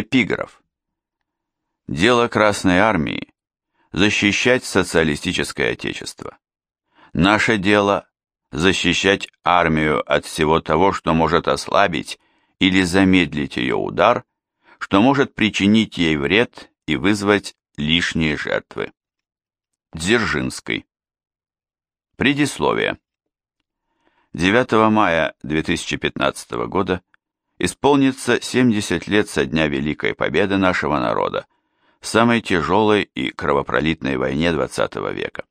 Эпиграф. Дело Красной Армии – защищать социалистическое отечество. Наше дело – защищать армию от всего того, что может ослабить или замедлить ее удар, что может причинить ей вред и вызвать лишние жертвы. Дзержинский. Предисловие. 9 мая 2015 года исполнится 70 лет со дня Великой Победы нашего народа самой тяжелой и кровопролитной войне XX века.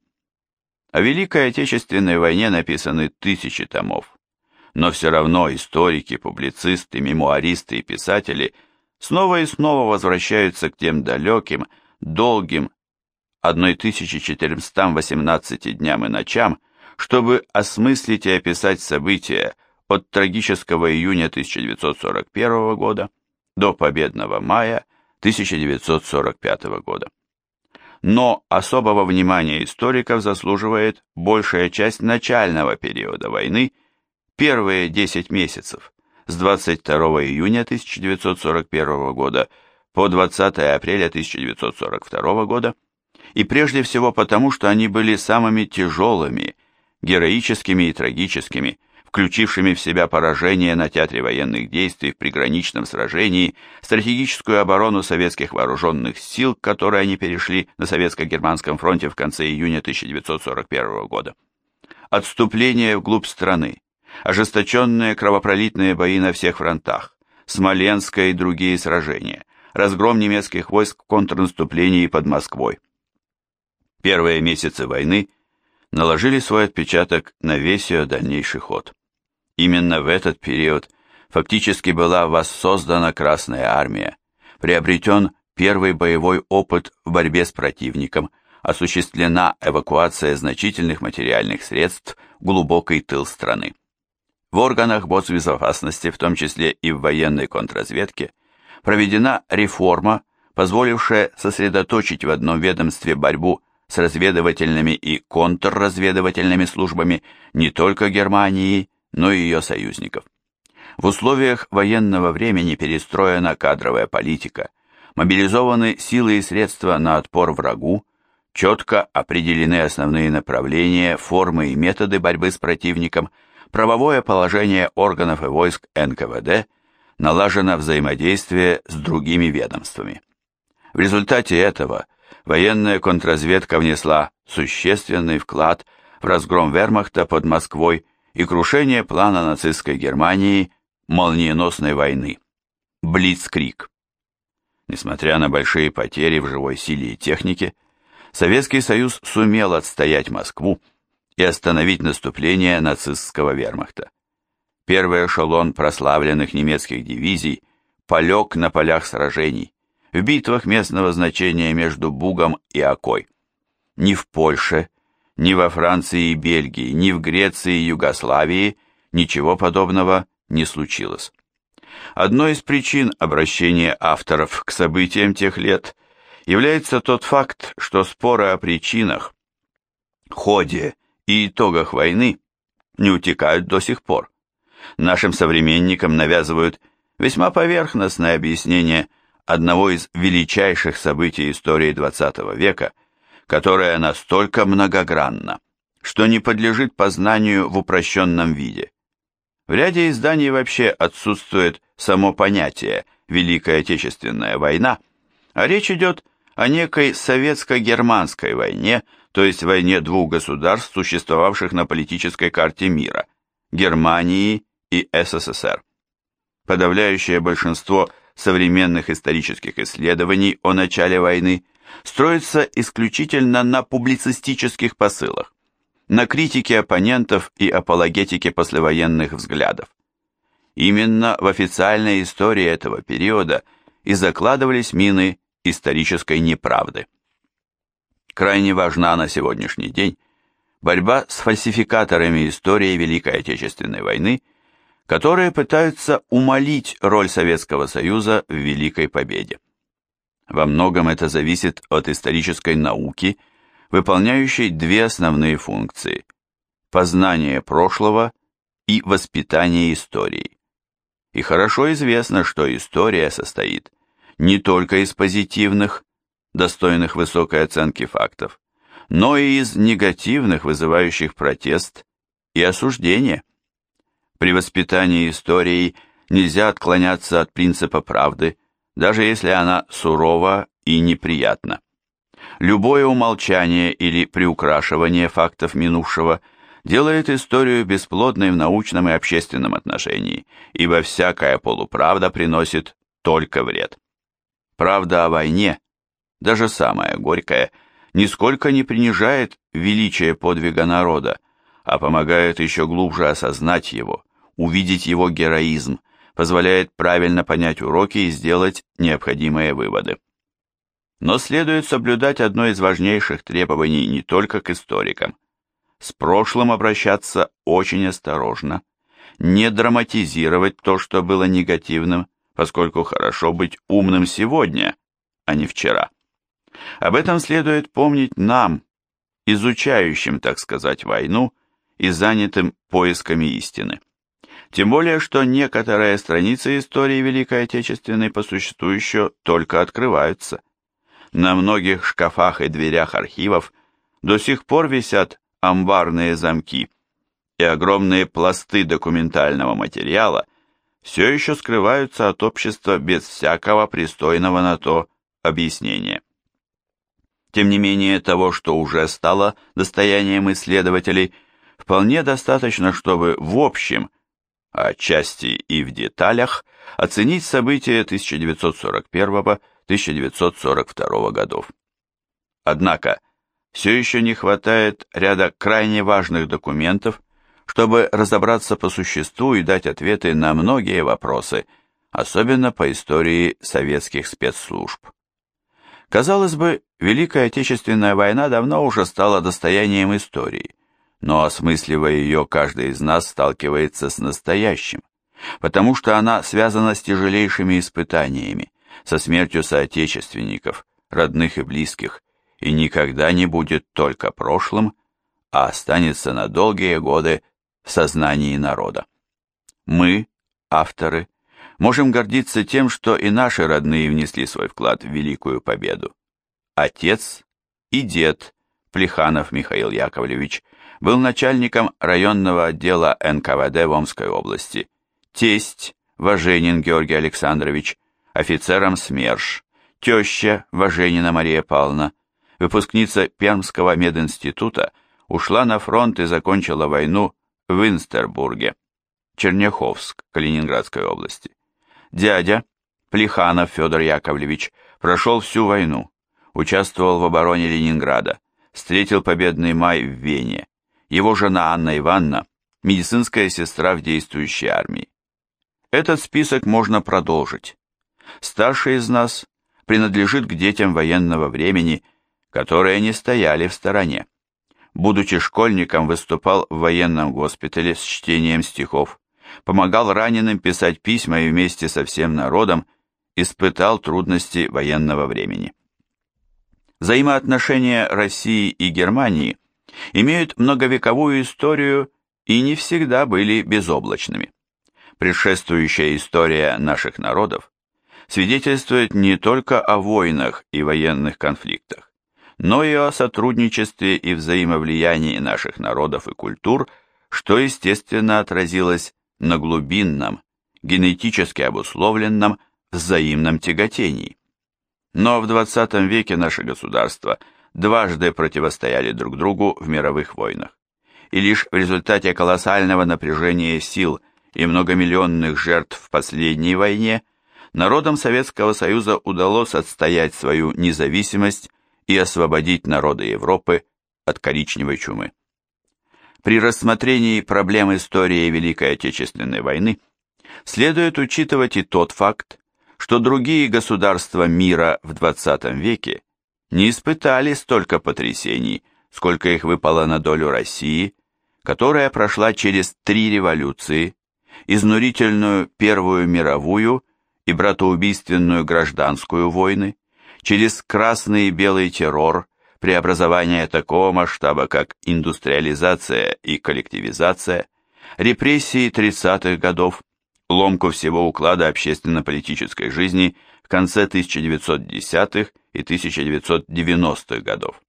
О Великой Отечественной войне написаны тысячи томов, но все равно историки, публицисты, мемуаристы и писатели снова и снова возвращаются к тем далеким, долгим 1418 дням и ночам, чтобы осмыслить и описать события от трагического июня 1941 года до победного мая 1945 года. Но особого внимания историков заслуживает большая часть начального периода войны, первые 10 месяцев, с 22 июня 1941 года по 20 апреля 1942 года, и прежде всего потому, что они были самыми тяжелыми, героическими и трагическими, включившими в себя поражение на театре военных действий в приграничном сражении, стратегическую оборону советских вооруженных сил, к они перешли на Советско-Германском фронте в конце июня 1941 года. Отступление вглубь страны, ожесточенные кровопролитные бои на всех фронтах, Смоленское и другие сражения, разгром немецких войск в контрнаступлении под Москвой. Первые месяцы войны наложили свой отпечаток на весь ее дальнейший ход. Именно в этот период фактически была воссоздана Красная Армия, приобретен первый боевой опыт в борьбе с противником, осуществлена эвакуация значительных материальных средств в глубокий тыл страны. В органах госбезопасности, в том числе и в военной контрразведке, проведена реформа, позволившая сосредоточить в одном ведомстве борьбу с разведывательными и контрразведывательными службами не только Германии, но и ее союзников. В условиях военного времени перестроена кадровая политика, мобилизованы силы и средства на отпор врагу, четко определены основные направления, формы и методы борьбы с противником, правовое положение органов и войск НКВД, налажено взаимодействие с другими ведомствами. В результате этого военная контрразведка внесла существенный вклад в разгром вермахта под Москвой и крушение плана нацистской Германии молниеносной войны. Блицкриг. Несмотря на большие потери в живой силе и технике, Советский Союз сумел отстоять Москву и остановить наступление нацистского вермахта. Первый эшелон прославленных немецких дивизий полег на полях сражений, в битвах местного значения между Бугом и Окой. Ни в Польше, ни во Франции и Бельгии, ни в Греции и Югославии ничего подобного не случилось. Одной из причин обращения авторов к событиям тех лет является тот факт, что споры о причинах, ходе и итогах войны не утекают до сих пор. Нашим современникам навязывают весьма поверхностное объяснение одного из величайших событий истории XX века, которое настолько многогранно, что не подлежит познанию в упрощенном виде. В ряде изданий вообще отсутствует само понятие «Великая Отечественная война», а речь идет о некой советско-германской войне, то есть войне двух государств, существовавших на политической карте мира – Германии и СССР. Подавляющее большинство – современных исторических исследований о начале войны строится исключительно на публицистических посылах, на критике оппонентов и апологетике послевоенных взглядов. Именно в официальной истории этого периода и закладывались мины исторической неправды. Крайне важна на сегодняшний день борьба с фальсификаторами истории Великой Отечественной войны – которые пытаются умолить роль Советского Союза в Великой Победе. Во многом это зависит от исторической науки, выполняющей две основные функции – познание прошлого и воспитание истории. И хорошо известно, что история состоит не только из позитивных, достойных высокой оценки фактов, но и из негативных, вызывающих протест и осуждение. При воспитании истории нельзя отклоняться от принципа правды, даже если она сурова и неприятна. Любое умолчание или приукрашивание фактов минувшего делает историю бесплодной в научном и общественном отношении, ибо всякая полуправда приносит только вред. Правда о войне, даже самая горькая, нисколько не принижает величие подвига народа, а помогает еще глубже осознать его, увидеть его героизм, позволяет правильно понять уроки и сделать необходимые выводы. Но следует соблюдать одно из важнейших требований не только к историкам. С прошлым обращаться очень осторожно, не драматизировать то, что было негативным, поскольку хорошо быть умным сегодня, а не вчера. Об этом следует помнить нам, изучающим, так сказать, войну и занятым поисками истины. Тем более, что некоторые страницы истории Великой Отечественной по существу еще только открываются. На многих шкафах и дверях архивов до сих пор висят амбарные замки, и огромные пласты документального материала все еще скрываются от общества без всякого пристойного на то объяснения. Тем не менее, того, что уже стало достоянием исследователей, вполне достаточно, чтобы в общем, а отчасти и в деталях, оценить события 1941-1942 годов. Однако, все еще не хватает ряда крайне важных документов, чтобы разобраться по существу и дать ответы на многие вопросы, особенно по истории советских спецслужб. Казалось бы, Великая Отечественная война давно уже стала достоянием истории, но осмысливая ее, каждый из нас сталкивается с настоящим, потому что она связана с тяжелейшими испытаниями, со смертью соотечественников, родных и близких, и никогда не будет только прошлым, а останется на долгие годы в сознании народа. Мы, авторы, можем гордиться тем, что и наши родные внесли свой вклад в великую победу. Отец и дед Плеханов Михаил Яковлевич был начальником районного отдела НКВД в Омской области, тесть Важенин Георгий Александрович, офицером СМЕРШ, теща Важенина Мария Павловна, выпускница Пермского мединститута, ушла на фронт и закончила войну в Инстербурге, Черняховск, Калининградской области. Дядя, Плеханов Федор Яковлевич, прошел всю войну, участвовал в обороне Ленинграда, встретил победный май в Вене. Его жена Анна Ивановна – медицинская сестра в действующей армии. Этот список можно продолжить. Старший из нас принадлежит к детям военного времени, которые не стояли в стороне. Будучи школьником, выступал в военном госпитале с чтением стихов помогал раненым писать письма и вместе со всем народом испытал трудности военного времени. Взаимоотношения России и Германии имеют многовековую историю и не всегда были безоблачными. Предшествующая история наших народов свидетельствует не только о войнах и военных конфликтах, но и о сотрудничестве и взаимовлиянии наших народов и культур, что, естественно, отразилось на глубинном, генетически обусловленном взаимном тяготении. Но в 20 веке наши государства дважды противостояли друг другу в мировых войнах. И лишь в результате колоссального напряжения сил и многомиллионных жертв в последней войне народам Советского Союза удалось отстоять свою независимость и освободить народы Европы от коричневой чумы. При рассмотрении проблем истории Великой Отечественной войны следует учитывать и тот факт, что другие государства мира в XX веке не испытали столько потрясений, сколько их выпало на долю России, которая прошла через три революции, изнурительную Первую мировую и братоубийственную гражданскую войны, через красный и белый террор, преобразования такого масштаба, как индустриализация и коллективизация, репрессии 30-х годов, ломку всего уклада общественно-политической жизни в конце 1910-х и 1990-х годов.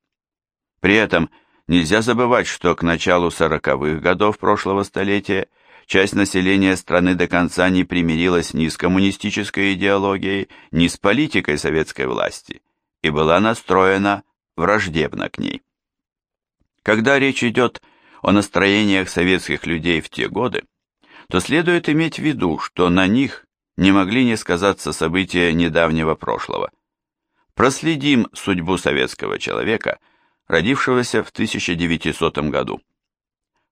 При этом нельзя забывать, что к началу 40-х годов прошлого столетия часть населения страны до конца не примирилась ни с коммунистической идеологией, ни с политикой советской власти и была настроена враждебно к ней. Когда речь идет о настроениях советских людей в те годы, то следует иметь в виду, что на них не могли не сказаться события недавнего прошлого. Проследим судьбу советского человека, родившегося в 1900 году.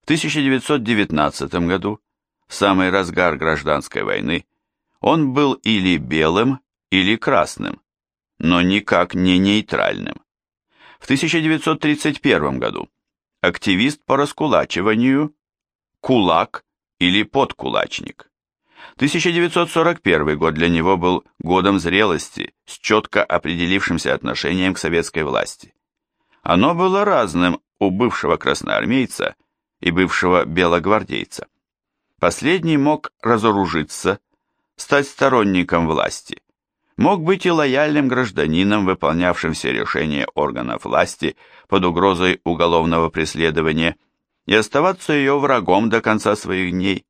В 1919 году, в самый разгар гражданской войны, он был или белым, или красным, но никак не нейтральным. В 1931 году активист по раскулачиванию, кулак или подкулачник. 1941 год для него был годом зрелости с четко определившимся отношением к советской власти. Оно было разным у бывшего красноармейца и бывшего белогвардейца. Последний мог разоружиться, стать сторонником власти, мог быть и лояльным гражданином, выполнявшим все решения органов власти под угрозой уголовного преследования, и оставаться ее врагом до конца своих дней.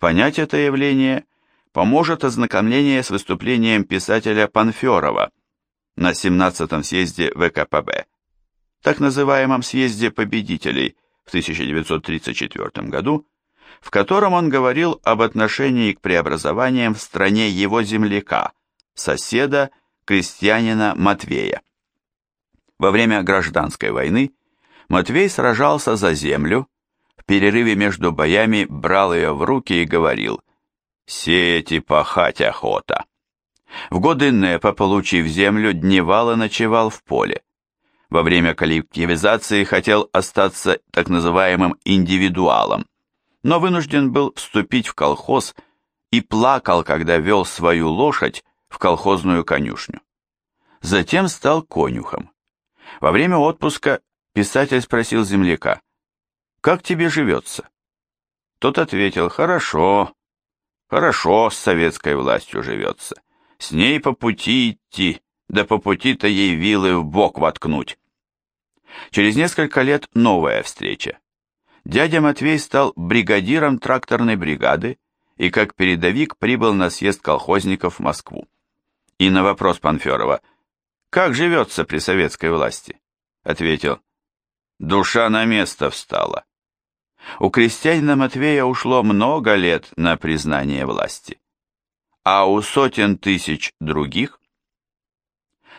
Понять это явление поможет ознакомление с выступлением писателя Панферова на 17-м съезде ВКПБ, так называемом съезде победителей в 1934 году, в котором он говорил об отношении к преобразованиям в стране его земляка, соседа, крестьянина Матвея. Во время гражданской войны Матвей сражался за землю, перерыве между боями брал ее в руки и говорил «Сеять и пахать охота». В годы НЭПа, получив землю, дневал и ночевал в поле. Во время коллективизации хотел остаться так называемым индивидуалом, но вынужден был вступить в колхоз и плакал, когда вел свою лошадь в колхозную конюшню. Затем стал конюхом. Во время отпуска писатель спросил земляка, «Как тебе живется?» Тот ответил, «Хорошо, хорошо с советской властью живется. С ней по пути идти, да по пути-то ей вилы в бок воткнуть». Через несколько лет новая встреча. Дядя Матвей стал бригадиром тракторной бригады и как передовик прибыл на съезд колхозников в Москву. И на вопрос Панферова «Как живется при советской власти?» ответил «Душа на место встала». У крестьянина Матвея ушло много лет на признание власти. А у сотен тысяч других?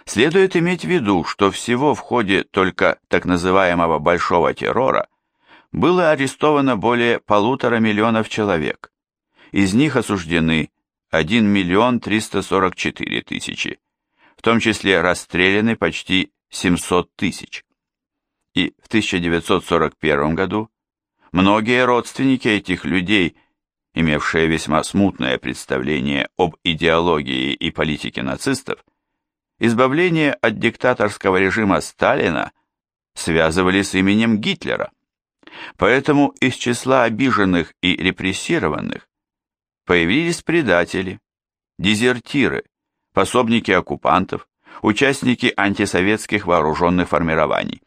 Следует иметь в виду, что всего в ходе только так называемого «большого террора» было арестовано более полутора миллионов человек. Из них осуждены 1 миллион 344 тысячи, в том числе расстреляны почти 700 тысяч. И в 1941 году многие родственники этих людей, имевшие весьма смутное представление об идеологии и политике нацистов, избавление от диктаторского режима Сталина связывали с именем Гитлера. Поэтому из числа обиженных и репрессированных Появились предатели, дезертиры, пособники оккупантов, участники антисоветских вооруженных формирований.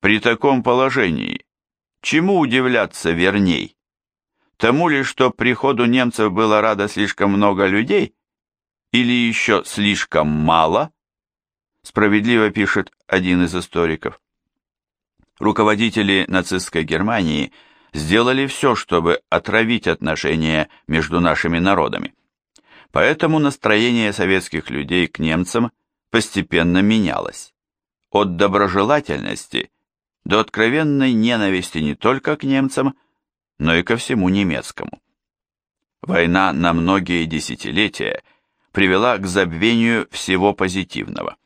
При таком положении чему удивляться верней? Тому ли, что приходу немцев было радо слишком много людей? Или еще слишком мало? Справедливо пишет один из историков. Руководители нацистской Германии – сделали все, чтобы отравить отношения между нашими народами. Поэтому настроение советских людей к немцам постепенно менялось. От доброжелательности до откровенной ненависти не только к немцам, но и ко всему немецкому. Война на многие десятилетия привела к забвению всего позитивного.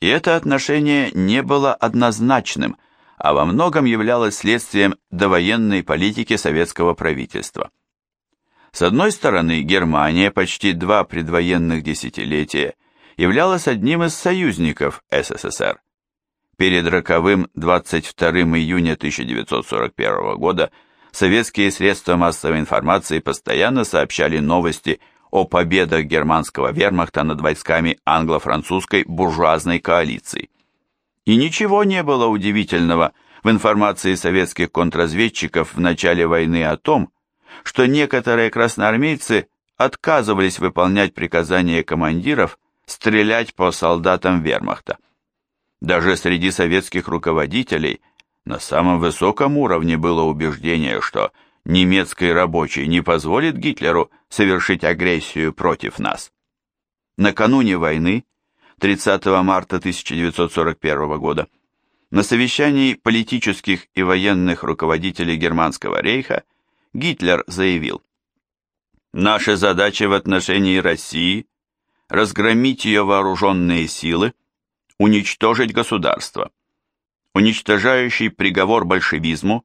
И это отношение не было однозначным – а во многом являлось следствием довоенной политики советского правительства. С одной стороны, Германия почти два предвоенных десятилетия являлась одним из союзников СССР. Перед роковым 22 июня 1941 года советские средства массовой информации постоянно сообщали новости о победах германского вермахта над войсками англо-французской буржуазной коалиции. И ничего не было удивительного в информации советских контрразведчиков в начале войны о том, что некоторые красноармейцы отказывались выполнять приказания командиров стрелять по солдатам вермахта. Даже среди советских руководителей на самом высоком уровне было убеждение, что немецкий рабочий не позволит Гитлеру совершить агрессию против нас. Накануне войны, 30 марта 1941 года, на совещании политических и военных руководителей Германского рейха Гитлер заявил, «Наша задача в отношении России – разгромить ее вооруженные силы, уничтожить государство. Уничтожающий приговор большевизму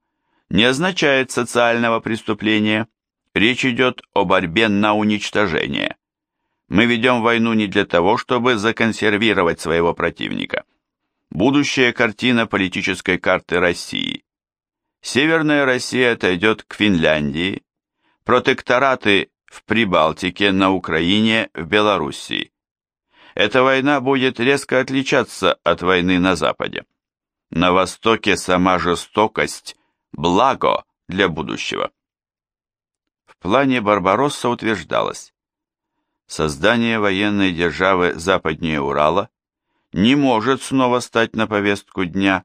не означает социального преступления, речь идет о борьбе на уничтожение. Мы ведем войну не для того, чтобы законсервировать своего противника. Будущая картина политической карты России. Северная Россия отойдет к Финляндии, протектораты в Прибалтике, на Украине, в Белоруссии. Эта война будет резко отличаться от войны на Западе. На Востоке сама жестокость – благо для будущего. В плане Барбаросса утверждалось, создание военной державы западнее Урала не может снова стать на повестку дня,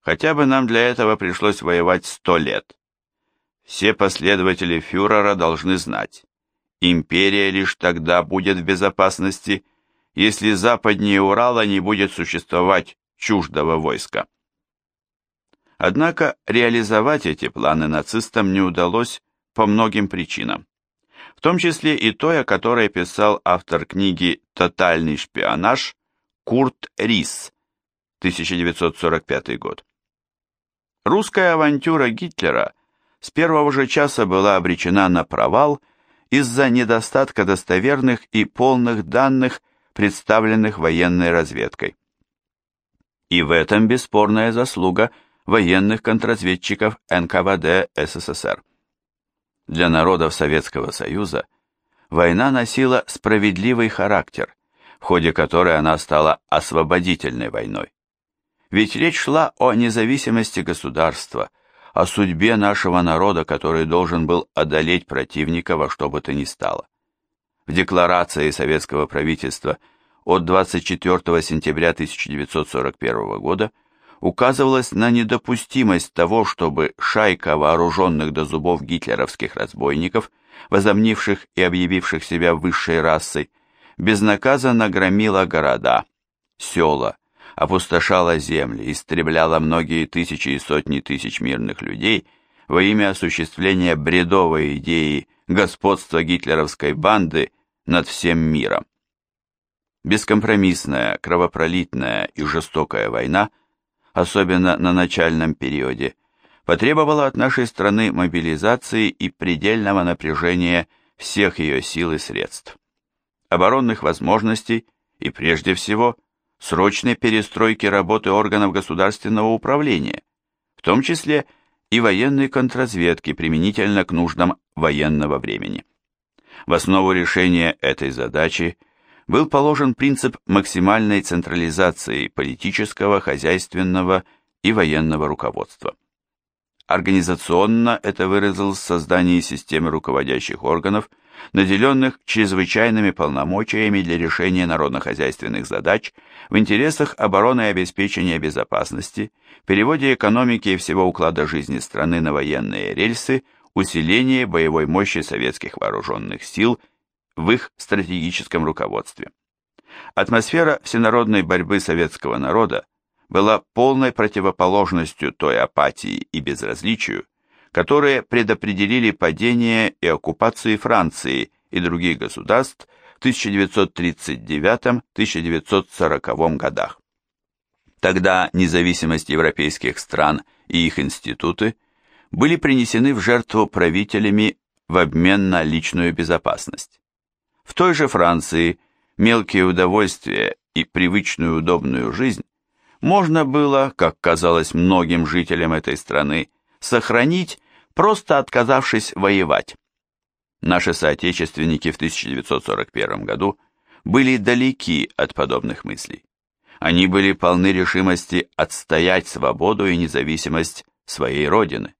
хотя бы нам для этого пришлось воевать сто лет. Все последователи фюрера должны знать, империя лишь тогда будет в безопасности, если западнее Урала не будет существовать чуждого войска. Однако реализовать эти планы нацистам не удалось по многим причинам, в том числе и той, о которой писал автор книги «Тотальный шпионаж» Курт Рис, 1945 год. Русская авантюра Гитлера с первого же часа была обречена на провал из-за недостатка достоверных и полных данных представленных военной разведкой. И в этом бесспорная заслуга военных контрразведчиков НКВД СССР. Для народов Советского Союза война носила справедливый характер, в ходе которой она стала освободительной войной. Ведь речь шла о независимости государства, о судьбе нашего народа, который должен был одолеть противника во что бы то ни стало в декларации советского правительства от 24 сентября 1941 года указывалось на недопустимость того, чтобы шайка вооруженных до зубов гитлеровских разбойников, возомнивших и объявивших себя высшей расой, безнаказанно громила города, села, опустошала земли, истребляла многие тысячи и сотни тысяч мирных людей во имя осуществления бредовой идеи господства гитлеровской банды над всем миром. Бескомпромиссная, кровопролитная и жестокая война, особенно на начальном периоде, потребовала от нашей страны мобилизации и предельного напряжения всех ее сил и средств, оборонных возможностей и, прежде всего, срочной перестройки работы органов государственного управления, в том числе и военной контрразведки применительно к нуждам военного времени. В основу решения этой задачи был положен принцип максимальной централизации политического, хозяйственного и военного руководства. Организационно это выразилось в создании системы руководящих органов, наделенных чрезвычайными полномочиями для решения народно-хозяйственных задач в интересах обороны и обеспечения безопасности, переводе экономики и всего уклада жизни страны на военные рельсы – усиление боевой мощи советских вооруженных сил в их стратегическом руководстве. Атмосфера всенародной борьбы советского народа была полной противоположностью той апатии и безразличию, которые предопределили падение и оккупации Франции и других государств в 1939-1940 годах. Тогда независимость европейских стран и их институты – были принесены в жертву правителями в обмен на личную безопасность. В той же Франции мелкие удовольствия и привычную удобную жизнь можно было, как казалось многим жителям этой страны, сохранить, просто отказавшись воевать. Наши соотечественники в 1941 году были далеки от подобных мыслей. Они были полны решимости отстоять свободу и независимость своей родины.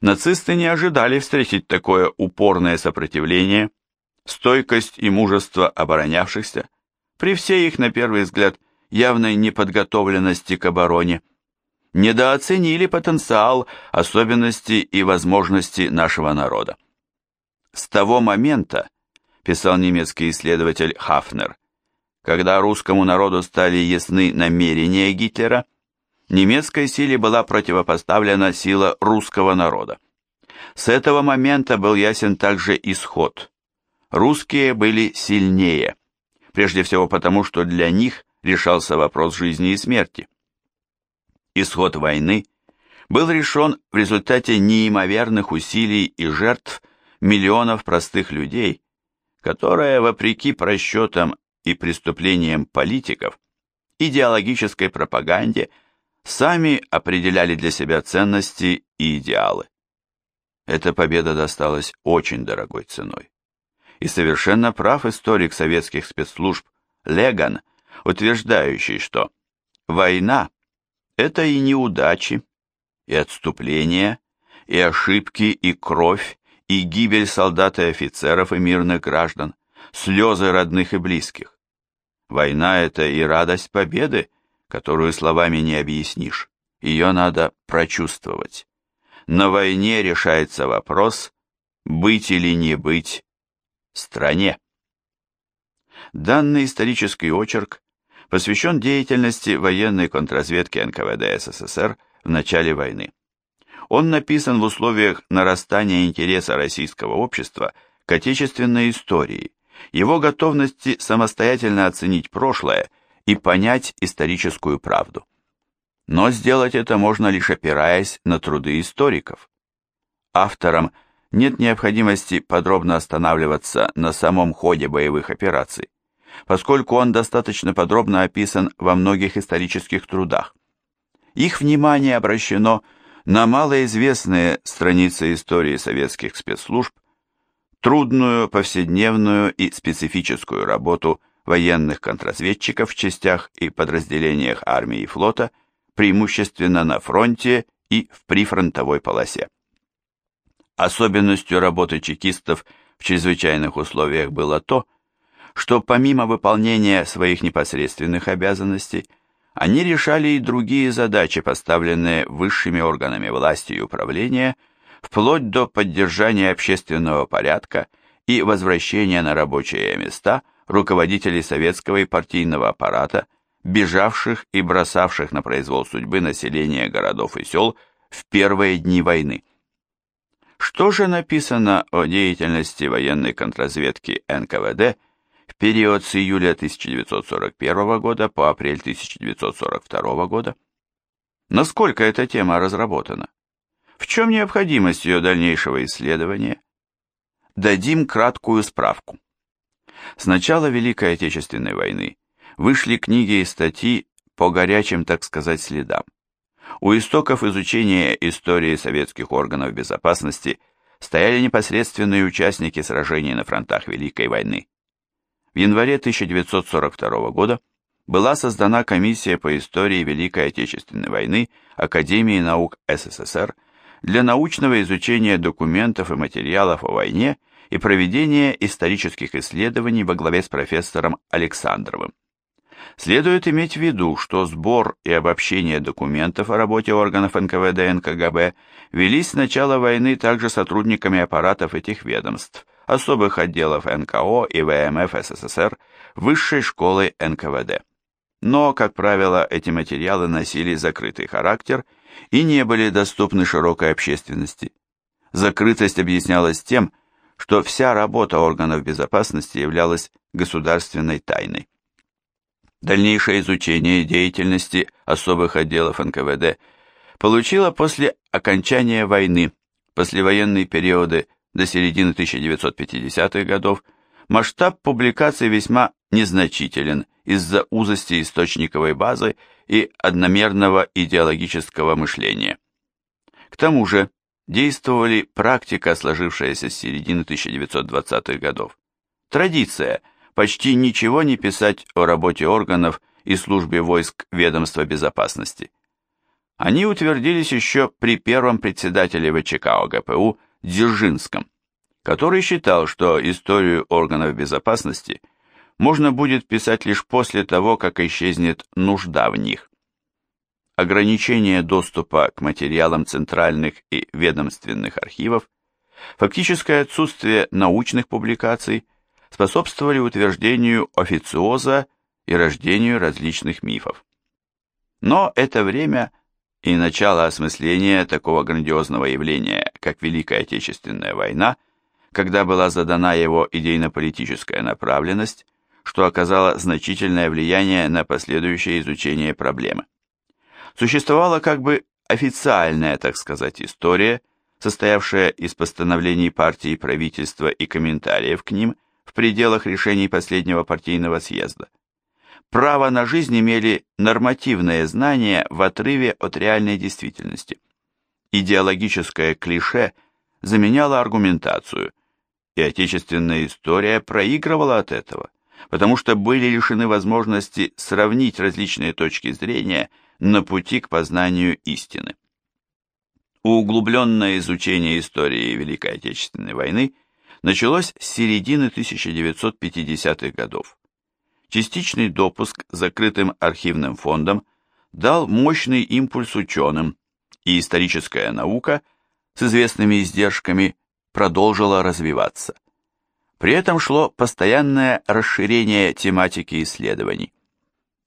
Нацисты не ожидали встретить такое упорное сопротивление, стойкость и мужество оборонявшихся, при всей их, на первый взгляд, явной неподготовленности к обороне, недооценили потенциал, особенности и возможности нашего народа. С того момента, писал немецкий исследователь Хафнер, когда русскому народу стали ясны намерения Гитлера, немецкой силе была противопоставлена сила русского народа. С этого момента был ясен также исход. Русские были сильнее, прежде всего потому, что для них решался вопрос жизни и смерти. Исход войны был решен в результате неимоверных усилий и жертв миллионов простых людей, которые, вопреки просчетам и преступлениям политиков, идеологической пропаганде, сами определяли для себя ценности и идеалы. Эта победа досталась очень дорогой ценой. И совершенно прав историк советских спецслужб Леган, утверждающий, что война это и неудачи, и отступления, и ошибки, и кровь, и гибель солдат и офицеров и мирных граждан, слезы родных и близких. Война — это и радость победы, которую словами не объяснишь. Ее надо прочувствовать. На войне решается вопрос, быть или не быть стране. Данный исторический очерк посвящен деятельности военной контрразведки НКВД СССР в начале войны. Он написан в условиях нарастания интереса российского общества к отечественной истории, его готовности самостоятельно оценить прошлое и понять историческую правду. Но сделать это можно лишь опираясь на труды историков. Авторам нет необходимости подробно останавливаться на самом ходе боевых операций поскольку он достаточно подробно описан во многих исторических трудах. Их внимание обращено на малоизвестные страницы истории советских спецслужб, трудную повседневную и специфическую работу военных контрразведчиков в частях и подразделениях армии и флота, преимущественно на фронте и в прифронтовой полосе. Особенностью работы чекистов в чрезвычайных условиях было то, что помимо выполнения своих непосредственных обязанностей, они решали и другие задачи, поставленные высшими органами власти и управления, вплоть до поддержания общественного порядка и возвращения на рабочие места руководителей советского и партийного аппарата, бежавших и бросавших на произвол судьбы население городов и сел в первые дни войны. Что же написано о деятельности военной контрразведки НКВД в период с июля 1941 года по апрель 1942 года. Насколько эта тема разработана? В чем необходимость ее дальнейшего исследования? Дадим краткую справку. С начала Великой Отечественной войны вышли книги и статьи по горячим, так сказать, следам. У истоков изучения истории советских органов безопасности стояли непосредственные участники сражений на фронтах Великой войны. В январе 1942 года была создана комиссия по истории Великой Отечественной войны Академии наук СССР для научного изучения документов и материалов о войне и проведения исторических исследований во главе с профессором Александровым. Следует иметь в виду, что сбор и обобщение документов о работе органов НКВД и НКГБ велись с начала войны также сотрудниками аппаратов этих ведомств, особых отделов НКО и ВМФ СССР, высшей школы НКВД. Но, как правило, эти материалы носили закрытый характер и не были доступны широкой общественности. Закрытость объяснялась тем, что вся работа органов безопасности являлась государственной тайной. Дальнейшее изучение деятельности особых отделов НКВД получило после окончания войны, послевоенные периоды до середины 1950-х годов, масштаб публикаций весьма незначителен из-за узости источниковой базы и одномерного идеологического мышления. К тому же, действовали практика, сложившаяся с середины 1920-х годов. Традиция почти ничего не писать о работе органов и службе войск ведомства безопасности. Они утвердились еще при первом председателе ВЧК ОГПУ Дзержинском, который считал, что историю органов безопасности можно будет писать лишь после того, как исчезнет нужда в них. Ограничение доступа к материалам центральных и ведомственных архивов, фактическое отсутствие научных публикаций способствовали утверждению официоза и рождению различных мифов. Но это время и начало осмысления такого грандиозного явления, как Великая Отечественная война, когда была задана его идейно-политическая направленность, что оказало значительное влияние на последующее изучение проблемы. Существовала как бы официальная, так сказать, история, состоявшая из постановлений партии правительства и комментариев к ним в пределах решений последнего партийного съезда. Право на жизнь имели нормативные знания в отрыве от реальной действительности. Идеологическое клише заменяло аргументацию, и отечественная история проигрывала от этого – потому что были лишены возможности сравнить различные точки зрения на пути к познанию истины. Углубленное изучение истории Великой Отечественной войны началось с середины 1950-х годов. Частичный допуск закрытым архивным фондом дал мощный импульс ученым, и историческая наука с известными издержками продолжила развиваться. При этом шло постоянное расширение тематики исследований.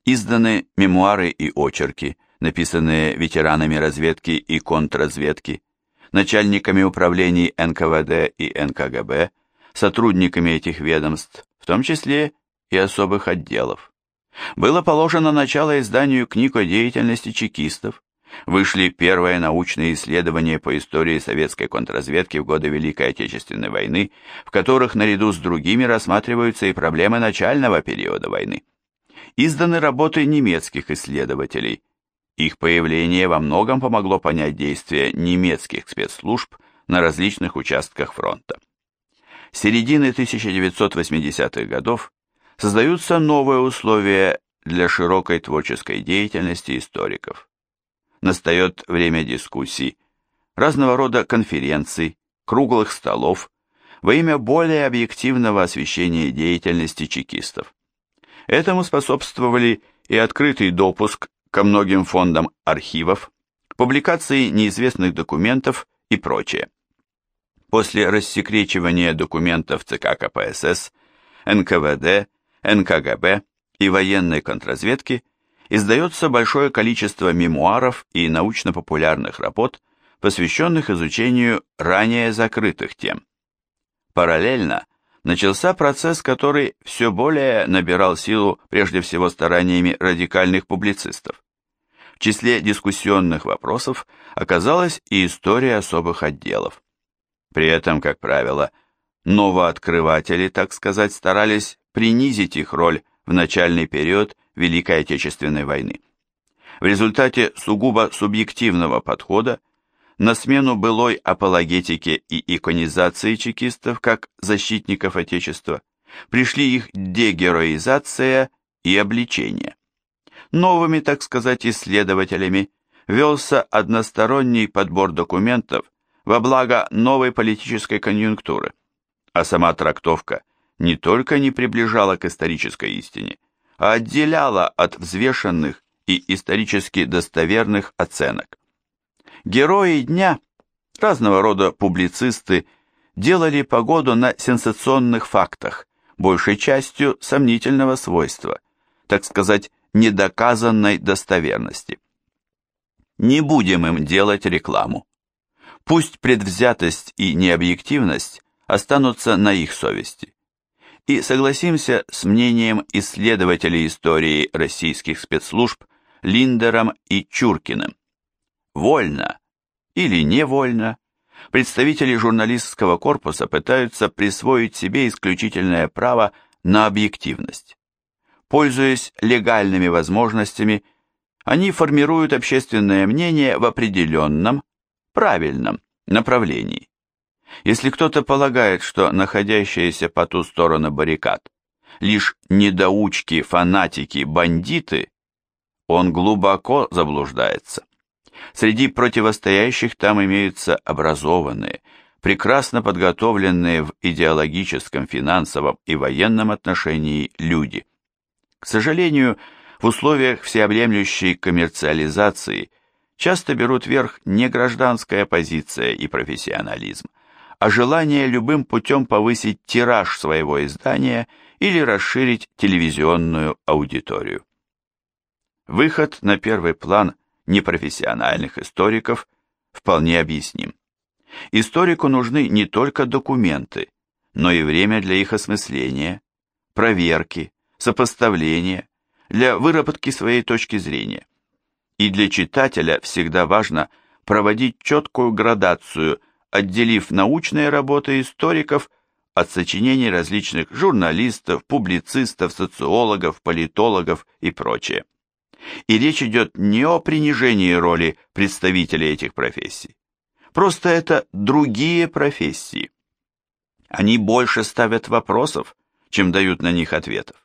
Изданы мемуары и очерки, написанные ветеранами разведки и контрразведки, начальниками управлений НКВД и НКГБ, сотрудниками этих ведомств, в том числе и особых отделов. Было положено начало изданию книг о деятельности чекистов, вышли первые научные исследования по истории советской контрразведки в годы Великой Отечественной войны, в которых наряду с другими рассматриваются и проблемы начального периода войны. Изданы работы немецких исследователей. Их появление во многом помогло понять действия немецких спецслужб на различных участках фронта. С середины 1980-х годов создаются новые условия для широкой творческой деятельности историков настает время дискуссий, разного рода конференций, круглых столов во имя более объективного освещения деятельности чекистов. Этому способствовали и открытый допуск ко многим фондам архивов, публикации неизвестных документов и прочее. После рассекречивания документов ЦК КПСС, НКВД, НКГБ и военной контрразведки – издается большое количество мемуаров и научно-популярных работ, посвященных изучению ранее закрытых тем. Параллельно начался процесс, который все более набирал силу прежде всего стараниями радикальных публицистов. В числе дискуссионных вопросов оказалась и история особых отделов. При этом, как правило, новооткрыватели, так сказать, старались принизить их роль в начальный период Великой Отечественной войны. В результате сугубо субъективного подхода на смену былой апологетике и иконизации чекистов как защитников Отечества пришли их дегероизация и обличение. Новыми, так сказать, исследователями велся односторонний подбор документов во благо новой политической конъюнктуры, а сама трактовка не только не приближала к исторической истине, а отделяла от взвешенных и исторически достоверных оценок. Герои дня, разного рода публицисты, делали погоду на сенсационных фактах, большей частью сомнительного свойства, так сказать, недоказанной достоверности. Не будем им делать рекламу. Пусть предвзятость и необъективность останутся на их совести и согласимся с мнением исследователей истории российских спецслужб Линдером и Чуркиным. Вольно или невольно представители журналистского корпуса пытаются присвоить себе исключительное право на объективность. Пользуясь легальными возможностями, они формируют общественное мнение в определенном, правильном, направлений. Если кто-то полагает, что находящиеся по ту сторону баррикад лишь недоучки, фанатики, бандиты, он глубоко заблуждается. Среди противостоящих там имеются образованные, прекрасно подготовленные в идеологическом, финансовом и военном отношении люди. К сожалению, в условиях всеобъемлющей коммерциализации часто берут верх не гражданская позиция и профессионализм, а желание любым путем повысить тираж своего издания или расширить телевизионную аудиторию. Выход на первый план непрофессиональных историков вполне объясним. Историку нужны не только документы, но и время для их осмысления, проверки, сопоставления, для выработки своей точки зрения. И для читателя всегда важно проводить четкую градацию, отделив научные работы историков от сочинений различных журналистов, публицистов, социологов, политологов и прочее. И речь идет не о принижении роли представителей этих профессий. Просто это другие профессии. Они больше ставят вопросов, чем дают на них ответов.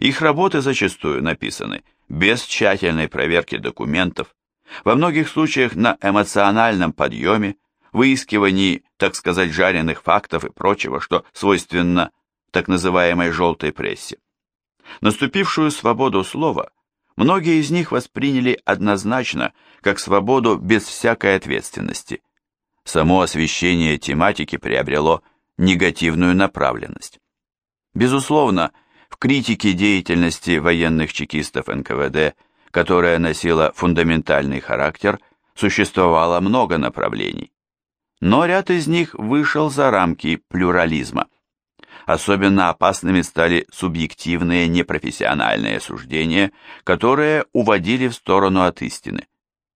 Их работы зачастую написаны без тщательной проверки документов, во многих случаях на эмоциональном подъеме, выискивании, так сказать, жареных фактов и прочего, что свойственно так называемой желтой прессе. Наступившую свободу слова многие из них восприняли однозначно как свободу без всякой ответственности, само освещение тематики приобрело негативную направленность. Безусловно, в критике деятельности военных чекистов НКВД, которая носила фундаментальный характер, существовало много направлений. Но ряд из них вышел за рамки плюрализма. Особенно опасными стали субъективные непрофессиональные суждения, которые уводили в сторону от истины.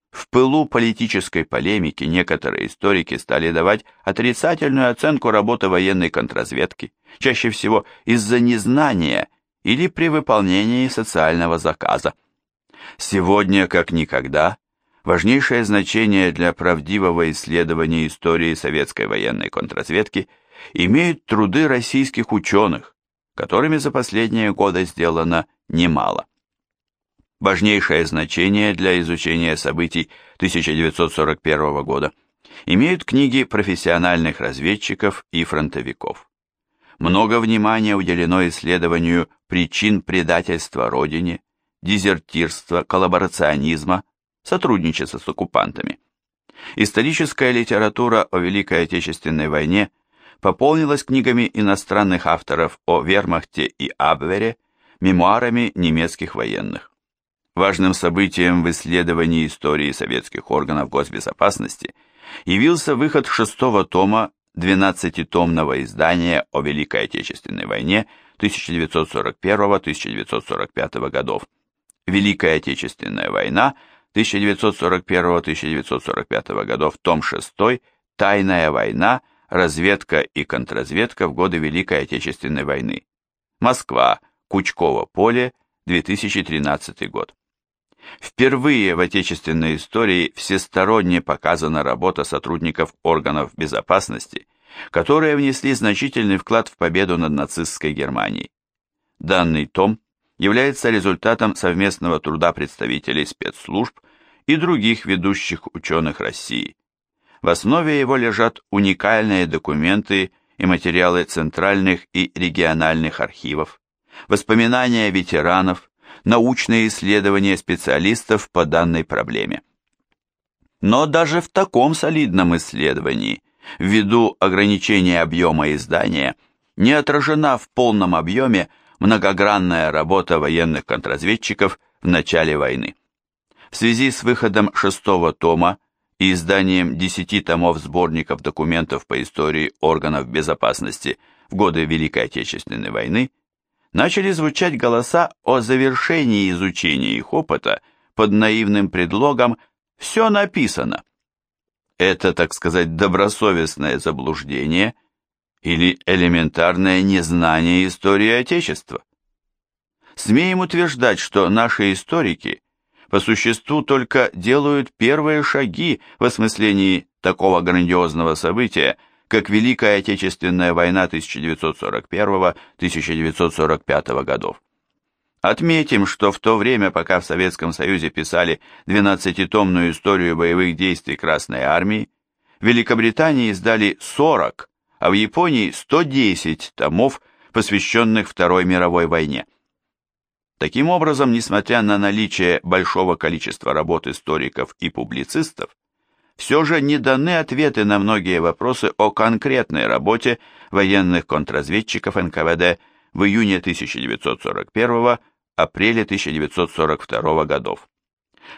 В пылу политической полемики некоторые историки стали давать отрицательную оценку работы военной контрразведки, чаще всего из-за незнания или при выполнении социального заказа. Сегодня, как никогда, важнейшее значение для правдивого исследования истории советской военной контрразведки имеют труды российских ученых, которыми за последние годы сделано немало. Важнейшее значение для изучения событий 1941 года имеют книги профессиональных разведчиков и фронтовиков. Много внимания уделено исследованию причин предательства Родине, дезертирства, коллаборационизма, сотрудничества с оккупантами. Историческая литература о Великой Отечественной войне пополнилась книгами иностранных авторов о Вермахте и Абвере, мемуарами немецких военных. Важным событием в исследовании истории советских органов госбезопасности явился выход шестого тома 12-томного издания о Великой Отечественной войне 1941-1945 годов. Великая Отечественная война 1941-1945 годов, том 6, Тайная война, разведка и контрразведка в годы Великой Отечественной войны. Москва, Кучково поле, 2013 год. Впервые в отечественной истории всесторонне показана работа сотрудников органов безопасности, которые внесли значительный вклад в победу над нацистской Германией. Данный том является результатом совместного труда представителей спецслужб и других ведущих ученых России. В основе его лежат уникальные документы и материалы центральных и региональных архивов, воспоминания ветеранов, научные исследования специалистов по данной проблеме. Но даже в таком солидном исследовании, ввиду ограничения объема издания, не отражена в полном объеме многогранная работа военных контрразведчиков в начале войны. В связи с выходом шестого тома и изданием десяти томов сборников документов по истории органов безопасности в годы Великой Отечественной войны начали звучать голоса о завершении изучения их опыта под наивным предлогом «все написано». Это, так сказать, добросовестное заблуждение или элементарное незнание истории Отечества. Смеем утверждать, что наши историки по существу только делают первые шаги в осмыслении такого грандиозного события, как Великая Отечественная война 1941-1945 годов. Отметим, что в то время, пока в Советском Союзе писали 12-томную историю боевых действий Красной Армии, в Великобритании издали 40, а в Японии 110 томов, посвященных Второй мировой войне. Таким образом, несмотря на наличие большого количества работ историков и публицистов, все же не даны ответы на многие вопросы о конкретной работе военных контрразведчиков НКВД в июне 1941 апреле 1942 годов.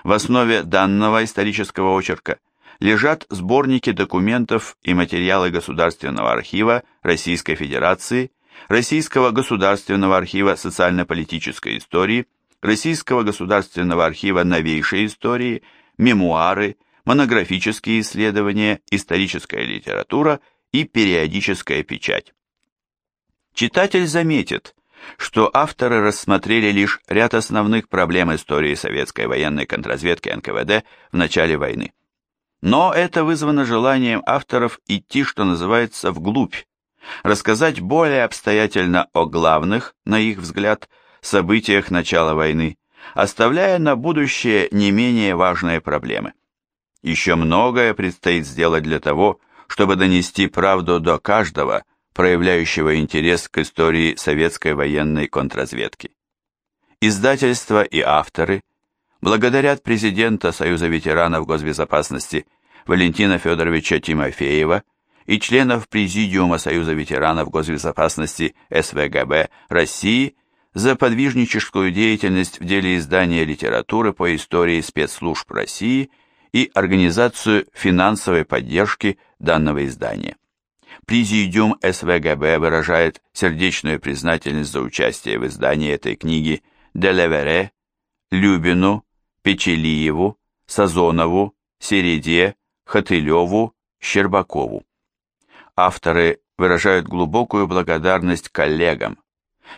В основе данного исторического очерка лежат сборники документов и материалы Государственного архива Российской Федерации, Российского государственного архива социально-политической истории, Российского государственного архива новейшей истории, мемуары, монографические исследования, историческая литература и периодическая печать. Читатель заметит, что авторы рассмотрели лишь ряд основных проблем истории советской военной контрразведки НКВД в начале войны. Но это вызвано желанием авторов идти, что называется, вглубь, рассказать более обстоятельно о главных, на их взгляд, событиях начала войны, оставляя на будущее не менее важные проблемы. Еще многое предстоит сделать для того, чтобы донести правду до каждого – проявляющего интерес к истории советской военной контрразведки. Издательство и авторы благодарят президента Союза ветеранов госбезопасности Валентина Федоровича Тимофеева и членов Президиума Союза ветеранов госбезопасности СВГБ России за подвижническую деятельность в деле издания литературы по истории спецслужб России и организацию финансовой поддержки данного издания. Президиум СВГБ выражает сердечную признательность за участие в издании этой книги Делевере, Любину, Печелиеву, Сазонову, Середе, Хатылеву, Щербакову. Авторы выражают глубокую благодарность коллегам,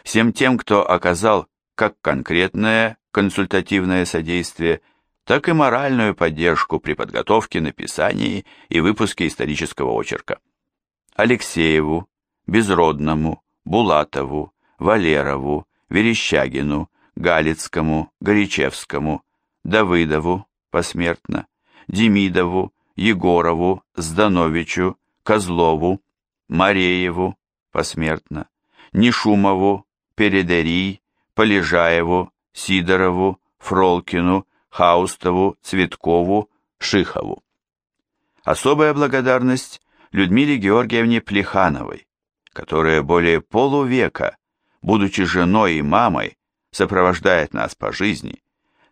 всем тем, кто оказал как конкретное консультативное содействие, так и моральную поддержку при подготовке, написании и выпуске исторического очерка. Алексееву, Безродному, Булатову, Валерову, Верещагину, Галицкому, Горячевскому, Давыдову, посмертно, Демидову, Егорову, Здановичу, Козлову, Марееву, посмертно, Нишумову, Передери, Полежаеву, Сидорову, Фролкину, Хаустову, Цветкову, Шихову. Особая благодарность Людмиле Георгиевне Плехановой, которая более полувека, будучи женой и мамой, сопровождает нас по жизни,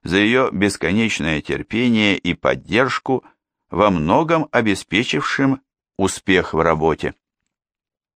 за ее бесконечное терпение и поддержку, во многом обеспечившим успех в работе.